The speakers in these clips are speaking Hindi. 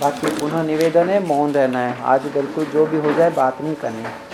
बाकी पुनः निवेदन है, मौन रहना है। आज बिल्कुल जो भी हो जाए, बात नहीं करनी।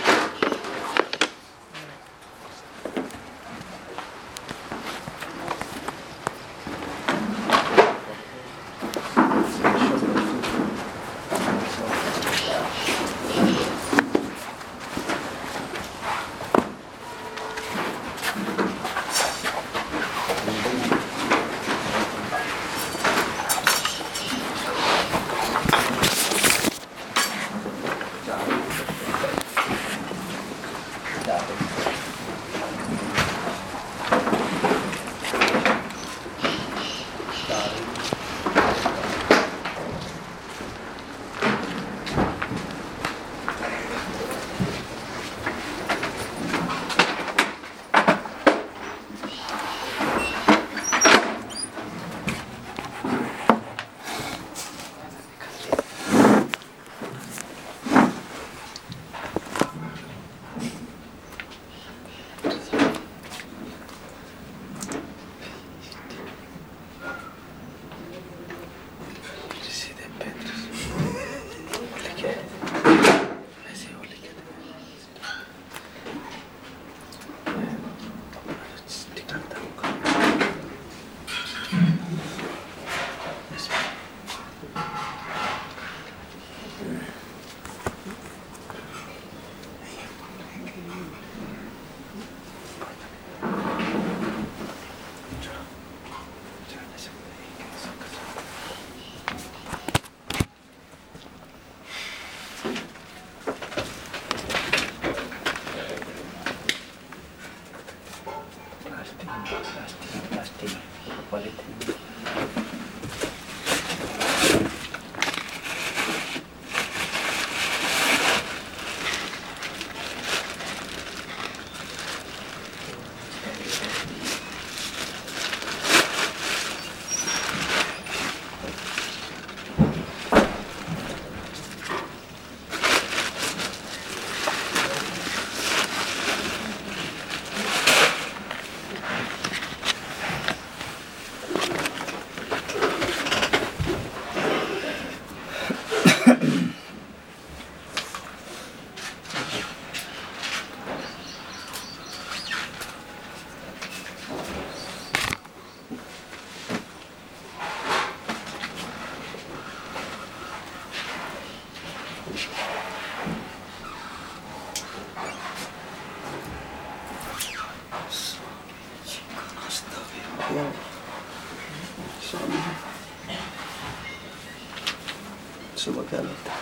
सुबह क्या लगता है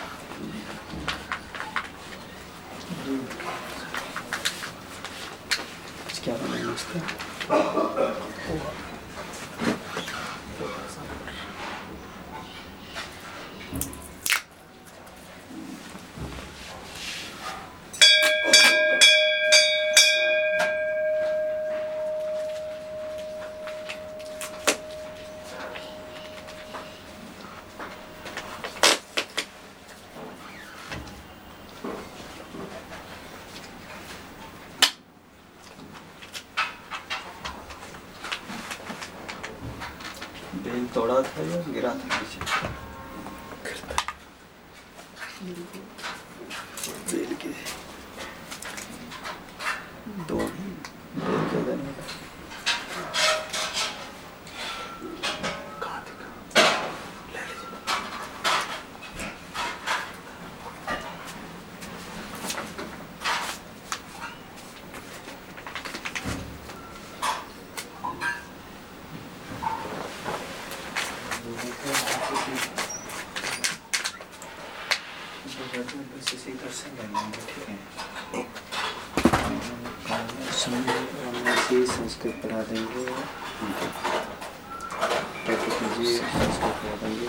क्या बनाएँगे उसका बेल तोड़ा था या गिरा था नीचे बेल के। दो। बेल के दाने का कहाँ दिखा ले लीजिए संस्कृत पढ़ा देंगे टॉपिक जी संस्कृत पढ़ा देंगे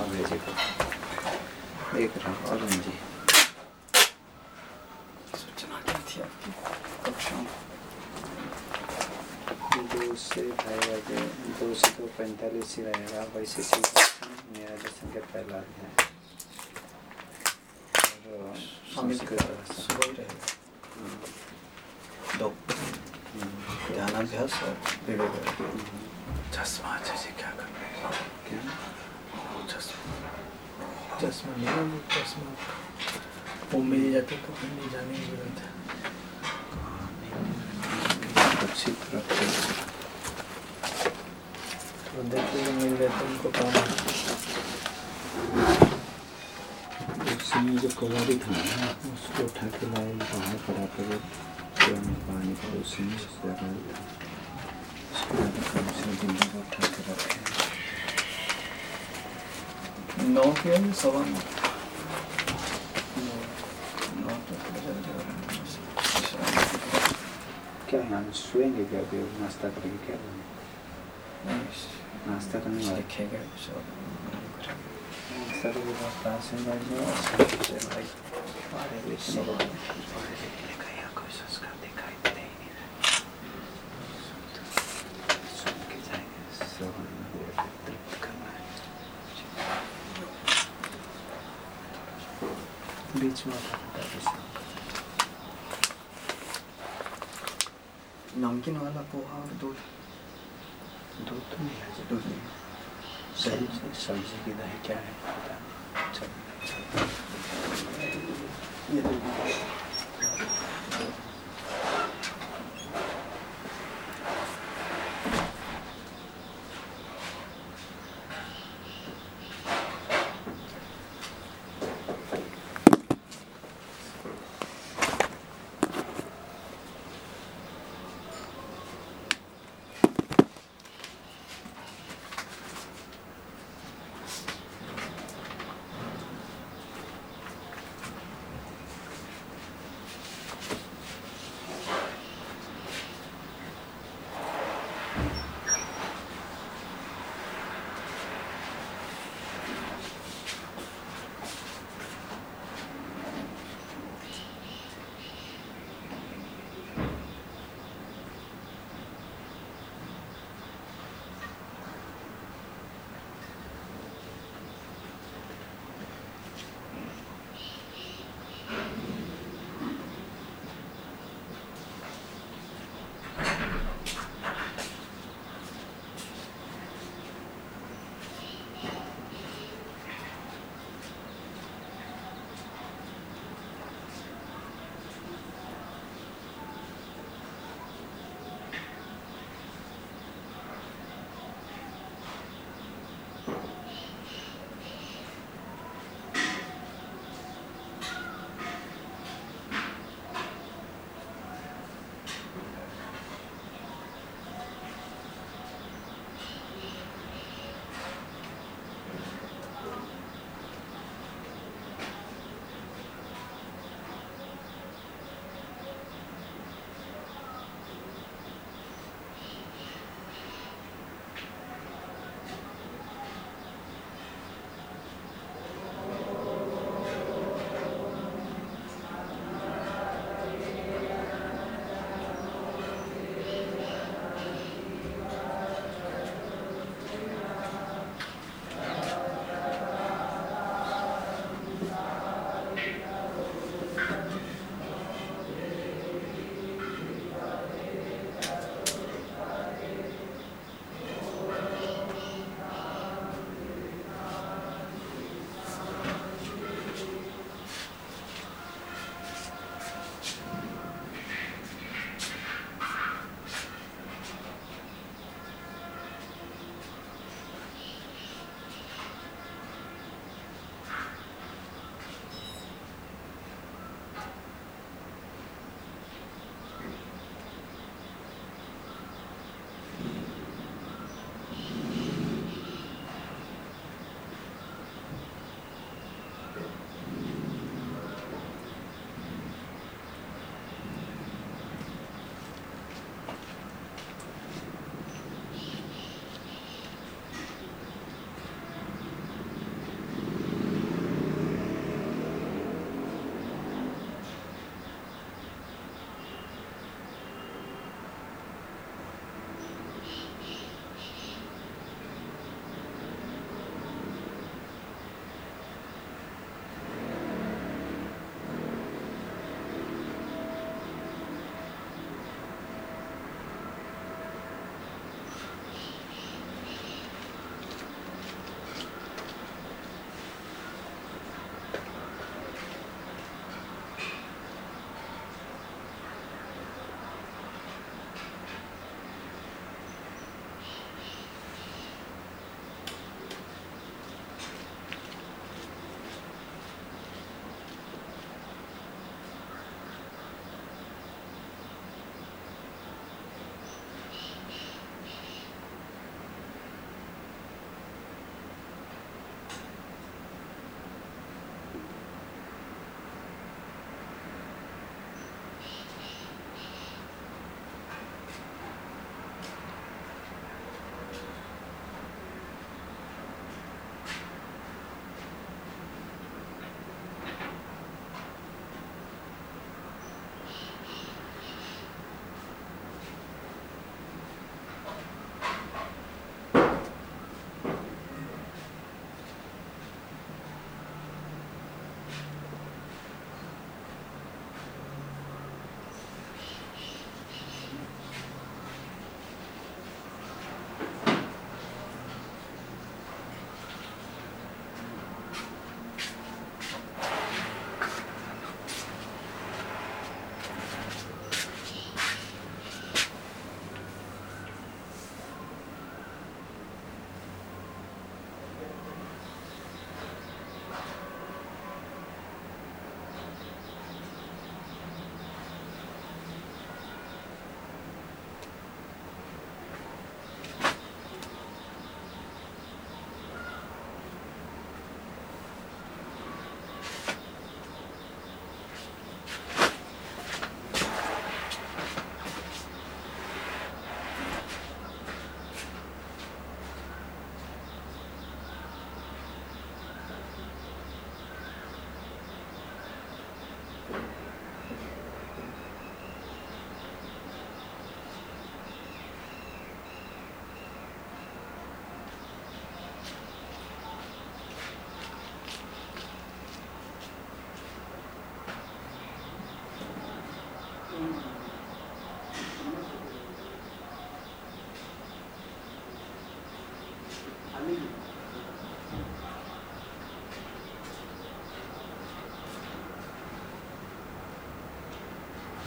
अंग्रेज़ी को देख रहा हूँ अरुण जी सूचना क्या थी आपकी कक्षा में दो से ढाई बजे दो से पैंतालीस ही रहेगा वैसे मेरा पहला ही चश्मा क्या कर रहे हैं चश्मा चश्मा चश्मा वो मिल जाते तो नहीं जाने की ज़रूरत है तो देखते तो मिल जाते उनको काम है। जो कबाड़ी था ना उसको उठा के लाए बाहर पड़ा कर पानी का उसी में लगा दिया। उसके बाद कम से दिन उठा के रखे नौ के सवा नौ तो थोड़ा जल्दी हो रहा है शाम क्या यहाँ सोएँगे क्या अभी नाश्ता करेंगे क्या को। नाश्ता करने वाले देखेगा सब नाश्ता तो बहुत पास में बैठ जाओ और सब कुछ है भाई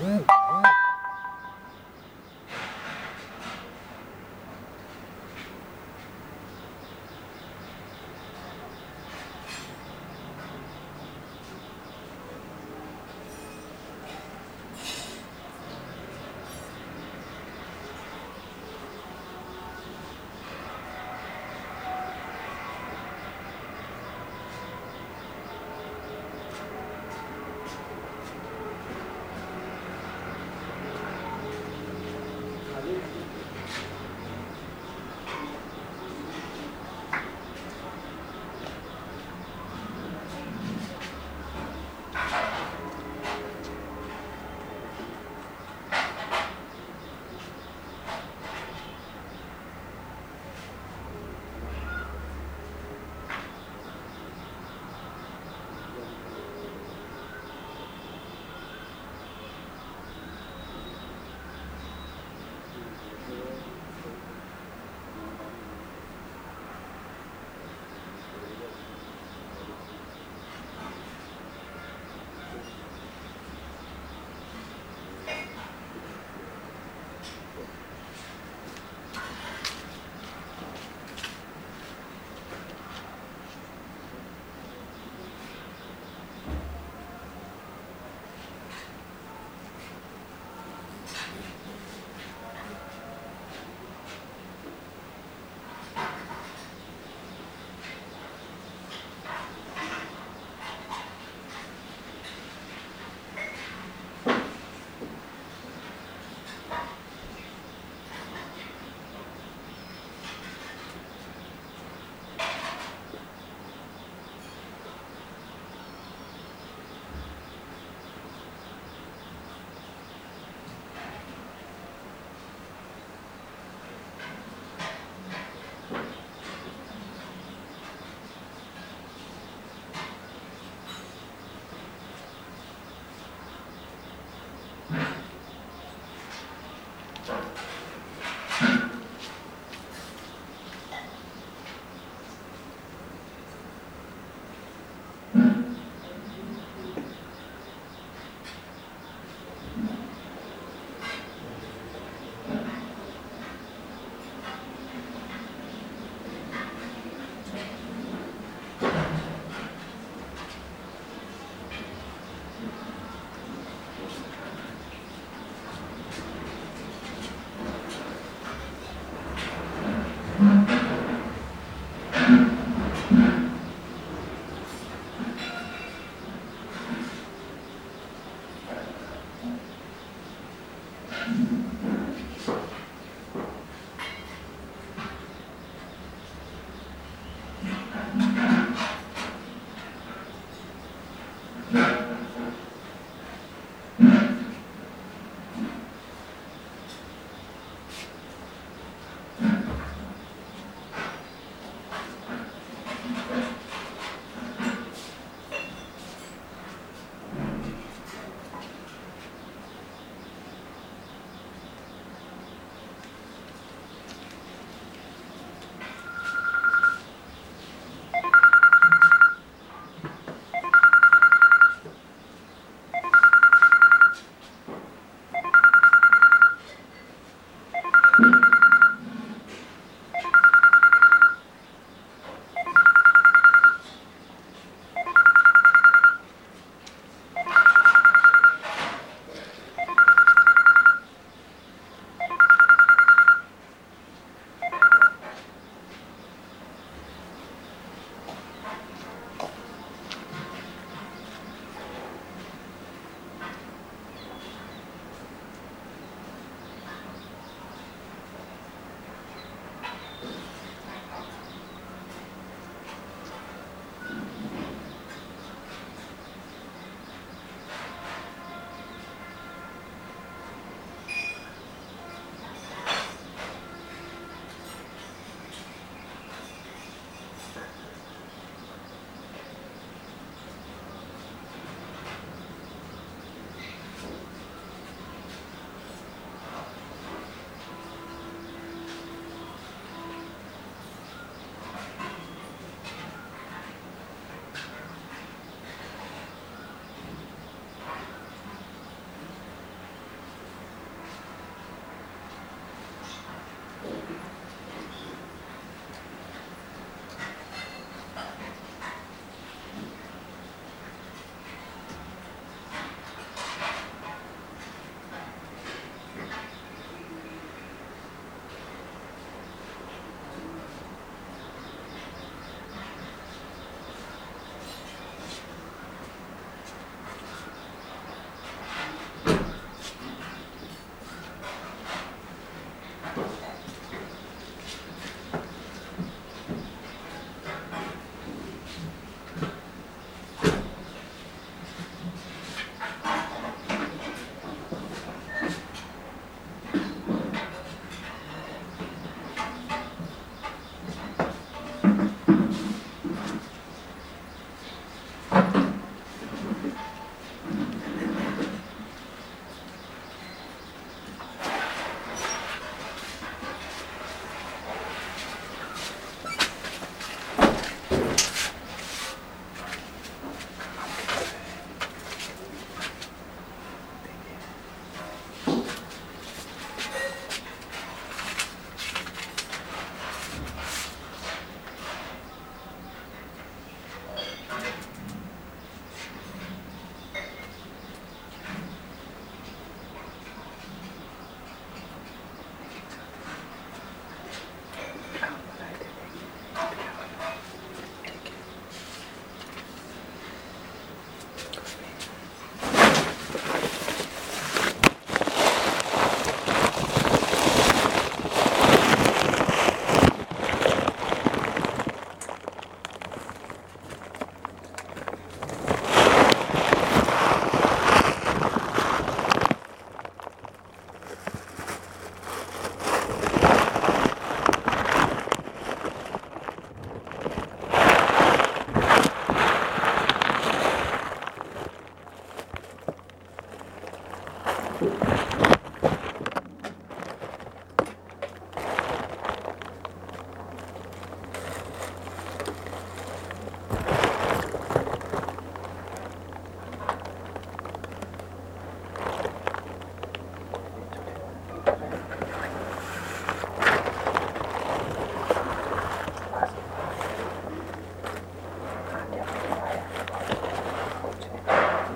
Mm.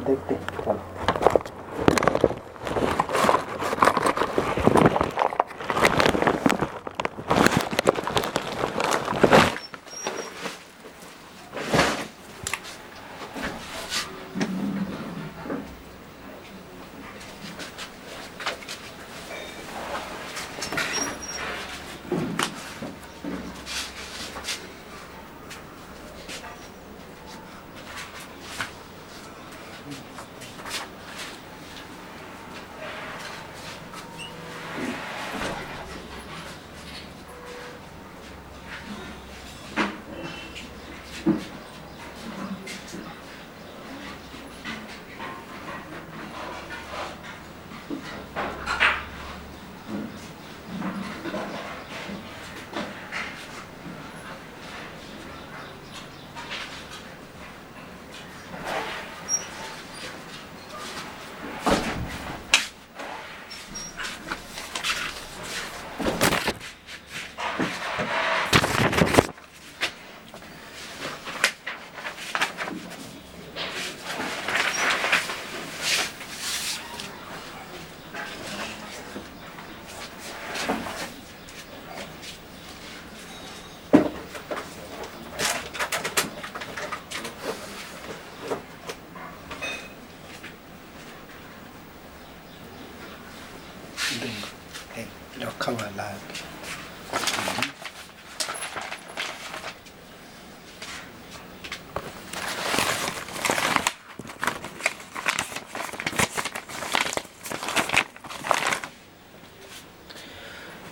দেখতে ভালো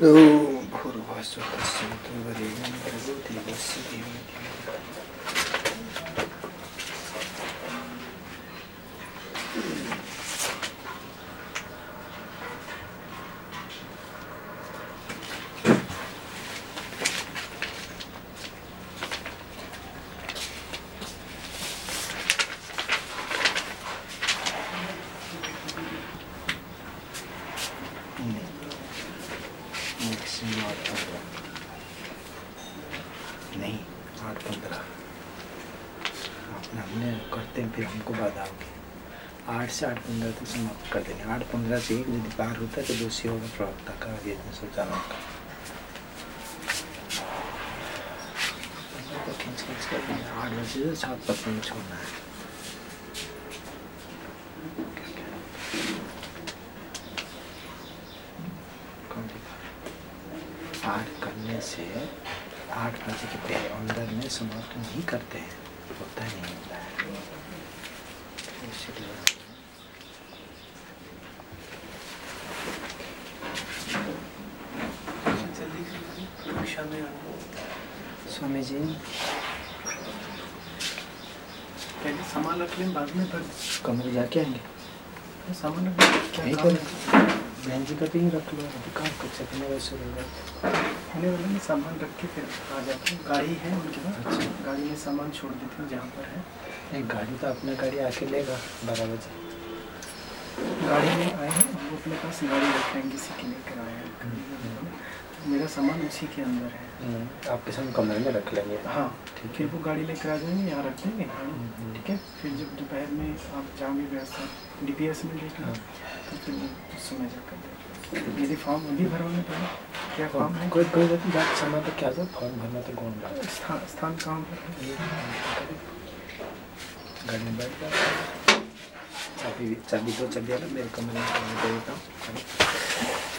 Om Purvasukasam Tuvarinam Prabhuti Vasidim Divinam से आठ पंद्रह तक समाप्त कर देंगे आठ पंद्रह से एक यदि पार होता है तो दूसरी होगा प्रवक्ता का ये सोचाना तो देंगे आठ बजे से सात पत्नी में छोड़ना है आठ करने से आठ बजे के पहले अंदर में समाप्त नहीं करते हैं होता नहीं होता है स्वामी जी। पहले सामान रख लें बाद में पर कमरे जाके आएँगे। सामान रख क्या है? बहन जी का भी रख लो अभी काम कर सकने वैसे रह जाए होने वाले में सामान रख के फिर आ जाते हैं। गाड़ी है उनके पास? अच्छा। गाड़ी में सामान छोड़ देते हैं जहाँ पर है। एक गाड़ी तो अपना गाड़ी आके लेगा बारह बजे। गाड़ी में आए हैं वो अपने पास गाड़ी रखे हैं किसी के लेकर आए हैं मेरा सामान उसी के अंदर है हम्म, आपके संग कमरे में रख लेंगे हाँ ठीक फिर है वो गाड़ी लेकर आ जाएँगे यहाँ रख देंगे गाड़ी हम्म। ठीक है फिर जब दोपहर में आप जाओगे व्यवस्था डी पी एस में लेकर हाँ। तो फिर उस समय जाकर देंगे यदि फॉर्म अभी भरवाने पड़े क्या फॉर्म है कोई कोई बात नहीं जाके समय पर क्या फॉर्म भरना तो कौन स्थान स्थान कहाँ पर गाड़ी में बैठ जाओ chapito, chapito, chapito, chapito, chapito, chapito, chapito,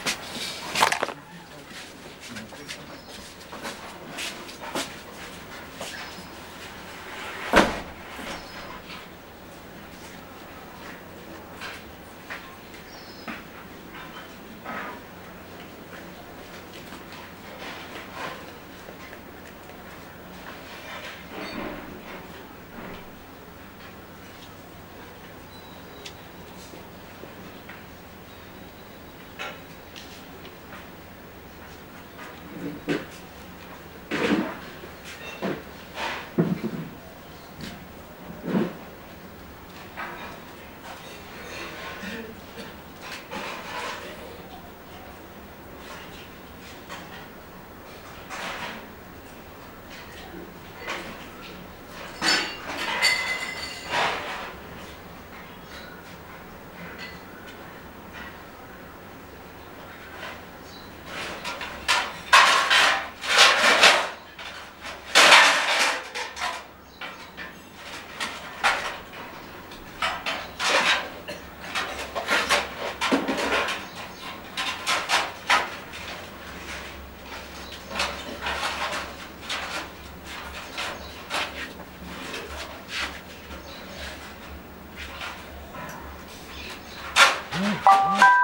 Mm-hmm.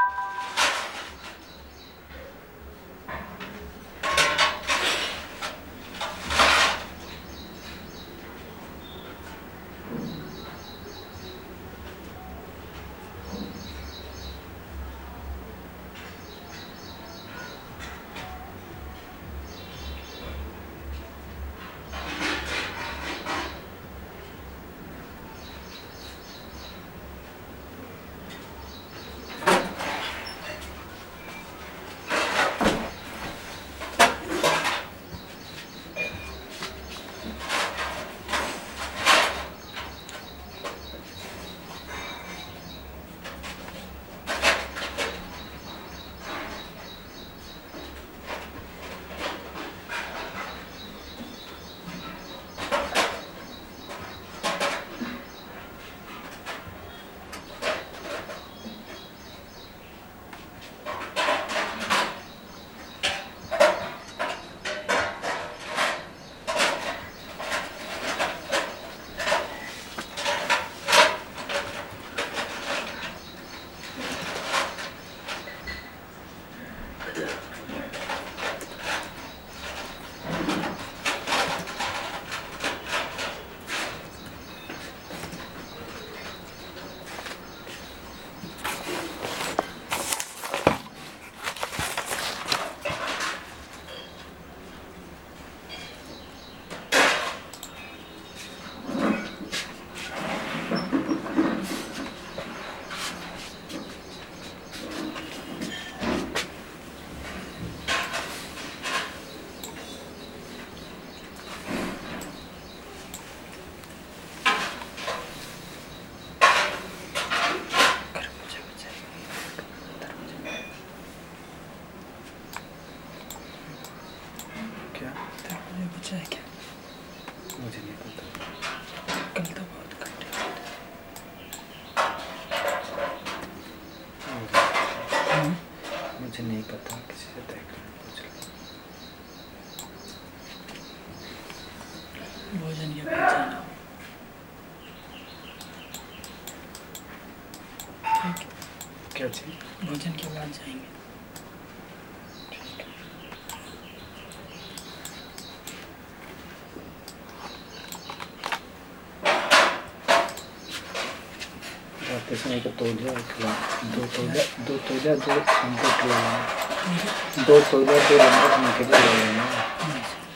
भोजन के बाद जाएँगे। रात का तौलिया खिला? दो तौलिया दो तौलिया दो हमको खिला दो तौलिया दो लंबा के लिए ले लेना। अच्छा